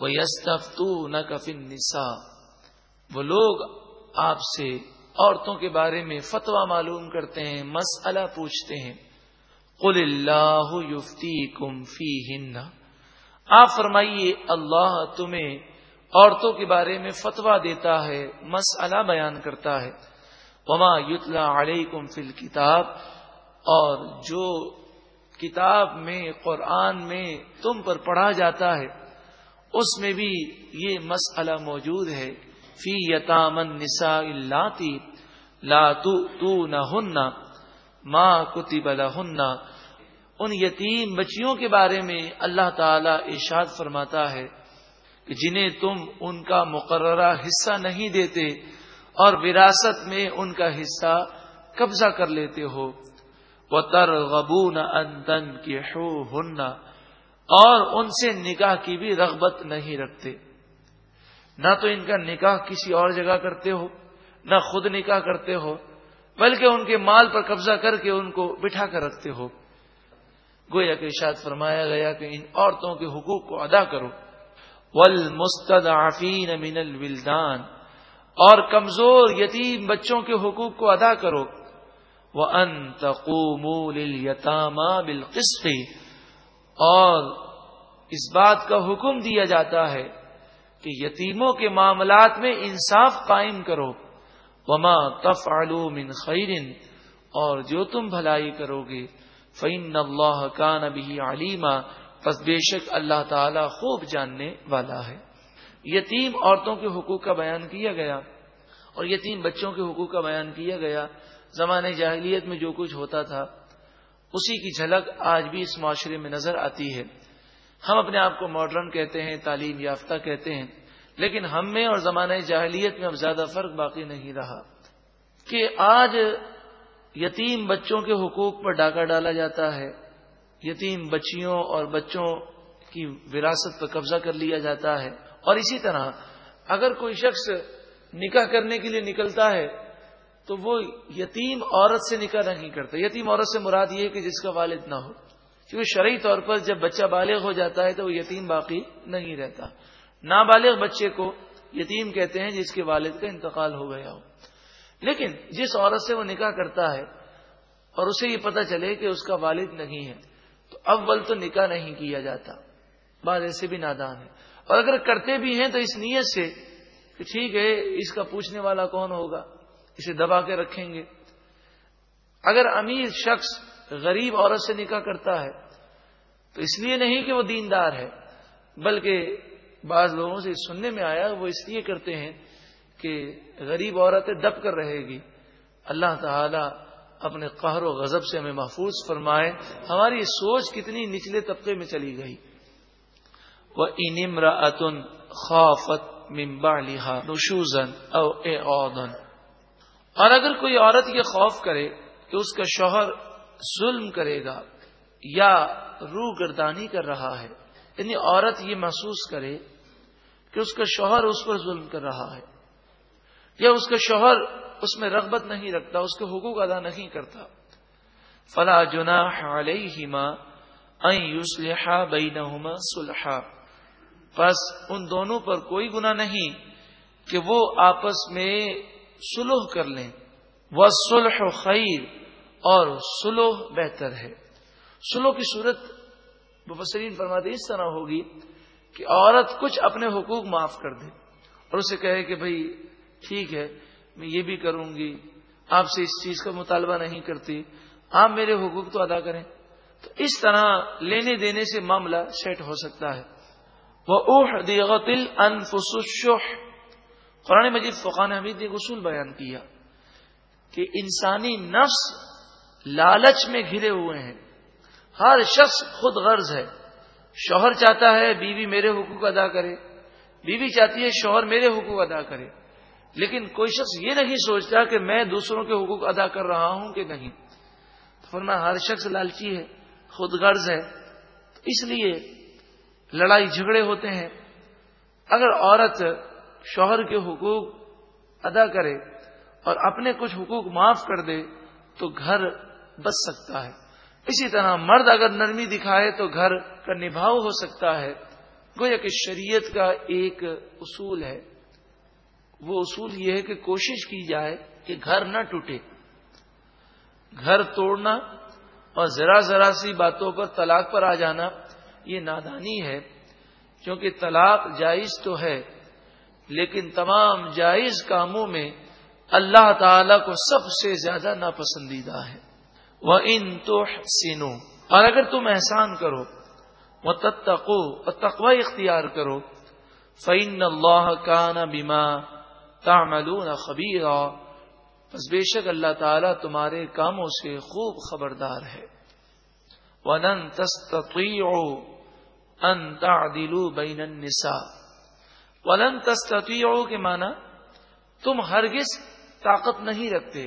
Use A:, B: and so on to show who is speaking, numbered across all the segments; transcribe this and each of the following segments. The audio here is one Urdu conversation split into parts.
A: وہ یستف نہ وہ لوگ آپ سے عورتوں کے بارے میں فتوا معلوم کرتے ہیں، مسئلہ پوچھتے ہیں۔ قل اللہ یفتی کم فی ہند آپ فرمائیے، اللہ تمہیں عورتوں کے بارے میں فتوا دیتا ہے، مسئلہ بیان کرتا ہے۔ وما یتلا علیکم فی الکتاب اور جو کتاب میں، قرآن میں تم پر پڑھا جاتا ہے اس میں بھی یہ مسئلہ موجود ہے، فی یتامن نسا اللہ لا تو نہ ہننا ماں کتب ان یتیم بچیوں کے بارے میں اللہ تعالی ارشاد فرماتا ہے کہ جنہیں تم ان کا مقررہ حصہ نہیں دیتے اور وراثت میں ان کا حصہ قبضہ کر لیتے ہو۔ وہ تر غبون انتن کے اور ان سے نکاح کی بھی رغبت نہیں رکھتے۔ نہ تو ان کا نکاح کسی اور جگہ کرتے ہو، نہ خود نکاح کرتے ہو، بلکہ ان کے مال پر قبضہ کر کے ان کو بٹھا کر رکھتے ہو۔ گویا کہ ارشاد فرمایا گیا کہ ان عورتوں کے حقوق کو ادا کرو۔ ول مستد من الولدان۔ اور کمزور یتیم بچوں کے حقوق کو ادا کرو۔ وہ ان تقوم یتامہ اور اس بات کا حکم دیا جاتا ہے کہ یتیموں کے معاملات میں انصاف قائم کرو۔ وما تف من خیرن اور جو تم بھلائی کرو گے۔ فعین اللہ کا نبی علیما بس بے شک اللہ تعالی خوب جاننے والا ہے۔ یتیم عورتوں کے حقوق کا بیان کیا گیا۔ اور یتیم بچوں کے حقوق کا بیان کیا گیا۔ زمانے جاہلیت میں جو کچھ ہوتا تھا۔ اسی کی جھلک آج بھی اس معاشرے میں نظر آتی ہے۔ ہم اپنے آپ کو ماڈرن کہتے ہیں، تعلیم یافتہ کہتے ہیں، لیکن ہم میں اور زمانہ جاہلیت میں اب زیادہ فرق باقی نہیں رہا۔ کہ آج یتیم بچوں کے حقوق پر ڈاکہ ڈالا جاتا ہے، یتیم بچیوں اور بچوں کی وراثت پر قبضہ کر لیا جاتا ہے۔ اور اسی طرح اگر کوئی شخص نکاح کرنے کے لیے نکلتا ہے تو وہ یتیم عورت سے نکاح نہیں کرتا۔ یتیم عورت سے مراد یہ کہ جس کا والد نہ ہو۔ کیونکہ شرعی طور پر جب بچہ بالغ ہو جاتا ہے تو وہ یتیم باقی نہیں رہتا۔ نابالغ بچے کو یتیم کہتے ہیں جس کے والد کا انتقال ہو گیا ہو۔ لیکن جس عورت سے وہ نکاح کرتا ہے اور اسے یہ پتا چلے کہ اس کا والد نہیں ہے، تو اول تو نکاح نہیں کیا جاتا۔ بعض ایسے بھی نادان ہے اور اگر کرتے بھی ہیں تو اس نیت سے کہ ٹھیک ہے، اس کا پوچھنے والا کون ہوگا؟ اسے دبا کے رکھیں گے۔ اگر امیر شخص غریب عورت سے نکاح کرتا ہے، تو اس لیے نہیں کہ وہ دیندار ہے، بلکہ بعض لوگوں سے سننے میں آیا وہ اس لیے کرتے ہیں کہ غریب عورتیں دب کر رہے گی۔ اللہ تعالی اپنے قہر و غضب سے ہمیں محفوظ فرمائے۔ ہماری سوچ کتنی نچلے طبقے میں چلی گئی۔ وہ انمرا اتن خوفت ممبا لہا نشوزن او اے اور اگر کوئی عورت یہ خوف کرے کہ اس کا شوہر ظلم کرے گا یا روح گردانی کر رہا ہے یعنی عورت یہ محسوس کرے کہ اس کا شوہر اس پر ظلم کر رہا ہے، یا اس کا شوہر اس میں رغبت نہیں رکھتا، اس کے حقوق ادا نہیں کرتا، فلا جنا علیہما یوسلحا بینہما سلحا بس ان دونوں پر کوئی گنا نہیں کہ وہ آپس میں سلوح کر لیں۔ وہ سلح خیر اور سلوح بہتر ہے۔ سلو کی صورت مبصرین فرماتے اس طرح ہوگی کہ عورت کچھ اپنے حقوق معاف کر دے اور اسے کہے کہ بھائی، ٹھیک ہے، میں یہ بھی کروں گی، آپ سے اس چیز کا مطالبہ نہیں کرتی، آپ میرے حقوق تو ادا کریں۔ تو اس طرح لینے دینے سے معاملہ سیٹ ہو سکتا ہے۔ وہ اوہ دیغل انفسوش قرآن مجید فقان حمید نے غسول بیان کیا کہ انسانی نفس لالچ میں گھرے ہوئے ہیں۔ ہر شخص خود غرض ہے۔ شوہر چاہتا ہے بیوی میرے حقوق ادا کرے۔ بیوی چاہتی ہے شوہر میرے حقوق ادا کرے۔ لیکن کوئی شخص یہ نہیں سوچتا کہ میں دوسروں کے حقوق ادا کر رہا ہوں کہ نہیں۔ فرما ہر شخص لالچی ہے، خود غرض ہے۔ اس لیے لڑائی جھگڑے ہوتے ہیں۔ اگر عورت شوہر کے حقوق ادا کرے اور اپنے کچھ حقوق معاف کر دے تو گھر بچ سکتا ہے۔ اسی طرح مرد اگر نرمی دکھائے تو گھر کا نبھاؤ ہو سکتا ہے۔ گویا کہ شریعت کا ایک اصول ہے۔ وہ اصول یہ ہے کہ کوشش کی جائے کہ گھر نہ ٹوٹے۔ گھر توڑنا اور ذرا ذرا سی باتوں پر طلاق پر آ جانا یہ نادانی ہے، کیونکہ طلاق جائز تو ہے۔ لیکن تمام جائز کاموں میں اللہ تعالی کو سب سے زیادہ ناپسندیدہ ہے۔ وہ ان تو سینو اور اگر تم احسان کرو وہ تتقو اور تقوی اختیار کرو فعن اللہ کا نہ بیما تعملون خبیرا بس بے شک اللہ تعالیٰ تمہارے کاموں سے خوب خبردار ہے۔ ولن تستطيعوا ان تعدلوا بین النساء۔ ولن تستطيعوا کے معنی تم ہرگز طاقت نہیں رکھتے۔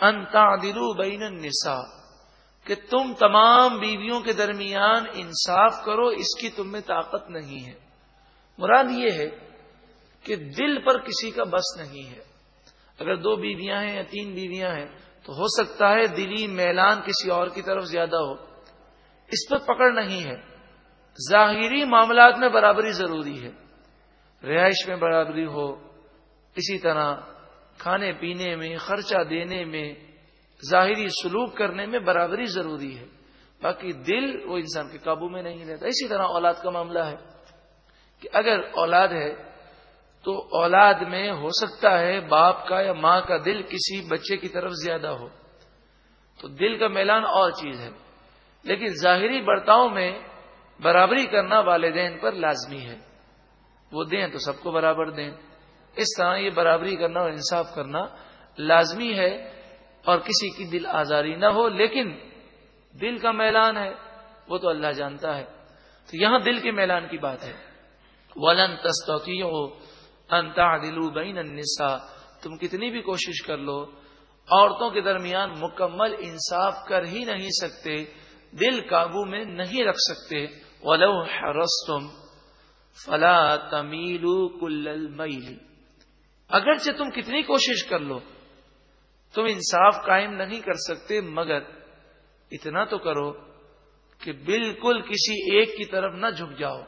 A: ان تعدلوا بین النساء، کہ تم تمام بیویوں کے درمیان انصاف کرو، اس کی تم میں طاقت نہیں ہے۔ مراد یہ ہے کہ دل پر کسی کا بس نہیں ہے۔ اگر دو بیویاں ہیں یا تین بیویاں ہیں، تو ہو سکتا ہے دلی میلان کسی اور کی طرف زیادہ ہو۔ اس پر پکڑ نہیں ہے۔ ظاہری معاملات میں برابری ضروری ہے۔ رہائش میں برابری ہو، اسی طرح کھانے پینے میں، خرچہ دینے میں، ظاہری سلوک کرنے میں برابری ضروری ہے۔ باقی دل وہ انسان کے قابو میں نہیں رہتا۔ اسی طرح اولاد کا معاملہ ہے کہ اگر اولاد ہے تو اولاد میں ہو سکتا ہے باپ کا یا ماں کا دل کسی بچے کی طرف زیادہ ہو۔ تو دل کا میلان اور چیز ہے۔ لیکن ظاہری برتاؤ میں برابری کرنا والدین پر لازمی ہے۔ وہ دیں تو سب کو برابر دیں۔ اس طرح یہ برابری کرنا اور انصاف کرنا لازمی ہے اور کسی کی دل آزاری نہ ہو، لیکن دل کا میلان ہے، وہ تو اللہ جانتا ہے۔ تو یہاں دل کے میلان کی بات ہے۔ ولن تستوتی ہو انتا دلو بین النساء۔ تم کتنی بھی کوشش کر لو، عورتوں کے درمیان مکمل انصاف کر ہی نہیں سکتے، دل قابو میں نہیں رکھ سکتے۔ ولو حرستم فلا تمیلو کل المیلی اگرچہ تم کتنی کوشش کر لو، تم انصاف قائم نہیں کر سکتے، مگر اتنا تو کرو کہ بالکل کسی ایک کی طرف نہ جھک جاؤ۔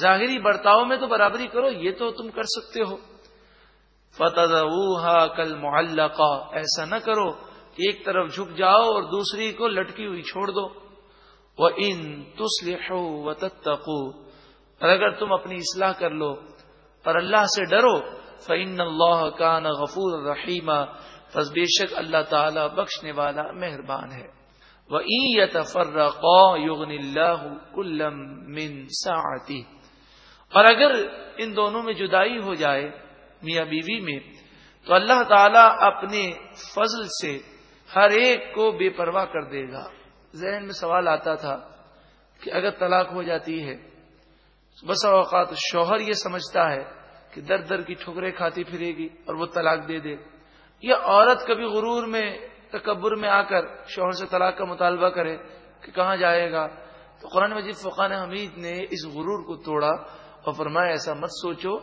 A: ظاہری برتاؤ میں تو برابری کرو، یہ تو تم کر سکتے ہو۔ فتح کل معلقہ ایسا نہ کرو کہ ایک طرف جھک جاؤ اور دوسری کو لٹکی ہوئی چھوڑ دو۔ وہ ان تسلح و اور اگر تم اپنی اصلاح کر لو اور اللہ سے ڈرو فعن اللہ کا غفور رحیمہ بس بے شک اللہ تعالی بخشنے والا مہربان ہے۔ وہ یغن اللہ کلم من ساعتی اور اگر ان دونوں میں جدائی ہو جائے میاں بیوی میں، تو اللہ تعالی اپنے فضل سے ہر ایک کو بے پرواہ کر دے گا۔ ذہن میں سوال آتا تھا کہ اگر طلاق ہو جاتی ہے بس اوقات شوہر یہ سمجھتا ہے کہ در در کی ٹھکرے کھاتی پھرے گی اور وہ طلاق دے دے۔ یا عورت کبھی غرور میں، تکبر میں آ کر شوہر سے طلاق کا مطالبہ کرے کہ کہاں جائے گا؟ تو قرآن مجید فقان حمید نے اس غرور کو توڑا اور فرمایا، ایسا مت سوچو،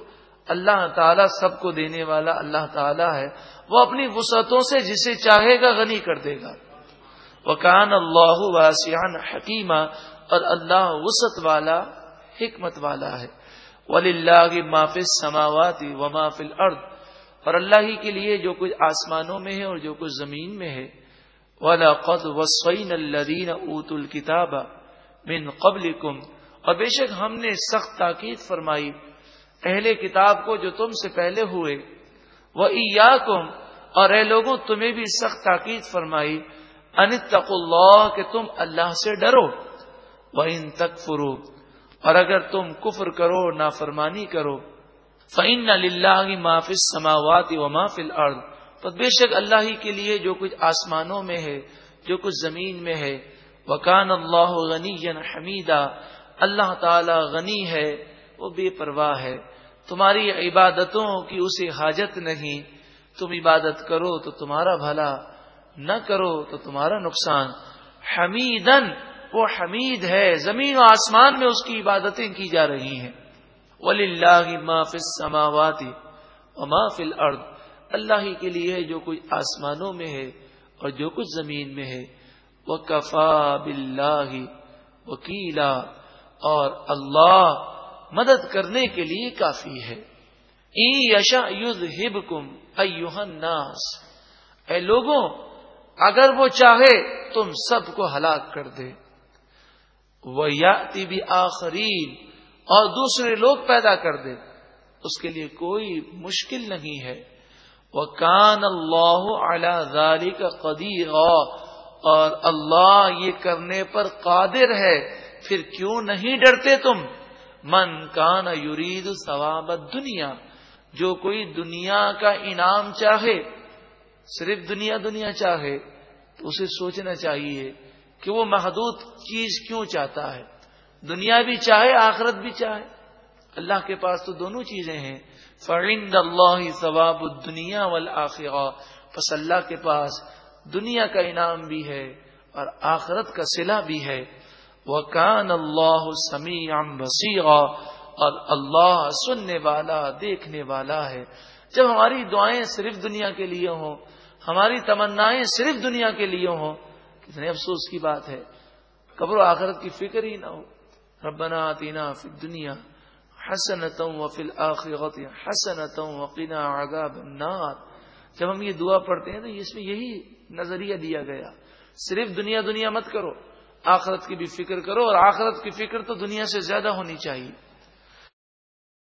A: اللہ تعالیٰ سب کو دینے والا اللہ تعالیٰ ہے۔ وہ اپنی وسعتوں سے جسے چاہے گا غنی کر دے گا۔ وہ اللہ واسعان حکیمہ اور اللہ وسط والا حکمت والا ہے۔ ولی اللہ مافل سماواتی و مافل ارد اور اللہ ہی کے لیے جو کچھ آسمانوں میں ہے اور جو کچھ زمین میں ہے۔ ولا قد وسعین الدین اوت الکتاب من قبل اور بے شک ہم نے سخت تاکید فرمائی۔ اہل کتاب کو جو تم سے پہلے ہوئے۔ وہ اور اے لوگوں، تمہیں بھی سخت تاکید فرمائی۔ ان تق اللہ کہ تم اللہ سے ڈرو۔ وہ ان تک فرو اور اگر تم کفر کرو، نافرمانی کرو فعن اللہ معافی سماوات و محفل ارد تو بے شک اللہ ہی کے لیے جو کچھ آسمانوں میں ہے، جو کچھ زمین میں ہے وکان اللہ غنی حمیدہ اللہ تعالی غنی ہے، وہ بے پرواہ ہے۔ تمہاری عبادتوں کی اسے حاجت نہیں۔ تم عبادت کرو تو تمہارا بھلا، نہ کرو تو تمہارا نقصان۔ حمیدن وہ حمید ہے، زمین و آسمان میں اس کی عبادتیں کی جا رہی ہیں۔ ولی اللہ معاف سماواتی اور محفل ارد اللہ ہی کے لیے جو کچھ آسمانوں میں ہے اور جو کچھ زمین میں ہے۔ وہ کفا بلّہ وکیلا اور اللہ مدد کرنے کے لیے کافی ہے۔ ای یشا یوز ہب کم ناس اے لوگوں، اگر وہ چاہے، تم سب کو ہلاک کر دے۔ وہ یا آخرین اور دوسرے لوگ پیدا کر دے۔ اس کے لیے کوئی مشکل نہیں ہے۔ وہ کان اللہ اعلی کا قدیر اور اللہ یہ کرنے پر قادر ہے۔ پھر کیوں نہیں ڈرتے تم؟ من کان یورید ثواب دنیا جو کوئی دنیا کا انعام چاہے، صرف دنیا دنیا چاہے، تو اسے سوچنا چاہیے کہ وہ محدود چیز کیوں چاہتا ہے؟ دنیا بھی چاہے، آخرت بھی چاہے۔ اللہ کے پاس تو دونوں چیزیں ہیں۔ فرند اللہ ثواب دنیا والآخرہ پس اللہ کے پاس دنیا کا انعام بھی ہے اور آخرت کا صلح بھی ہے۔ وہ کان اللہ سمیع بصیر اور اللہ سننے والا، دیکھنے والا ہے۔ جب ہماری دعائیں صرف دنیا کے لیے ہوں، ہماری تمنائیں صرف دنیا کے لیے ہوں کتنے افسوس کی بات ہے، قبر و آخرت کی فکر ہی نہ ہو۔ ربنا آتینا فی دنیا حسنتوں وفل آخرت حسنتوں وقینا عذاب النار۔ جب ہم یہ دعا پڑھتے ہیں تو اس میں یہی نظریہ دیا گیا، صرف دنیا دنیا مت کرو، آخرت کی بھی فکر کرو اور آخرت کی فکر تو دنیا سے زیادہ ہونی چاہیے۔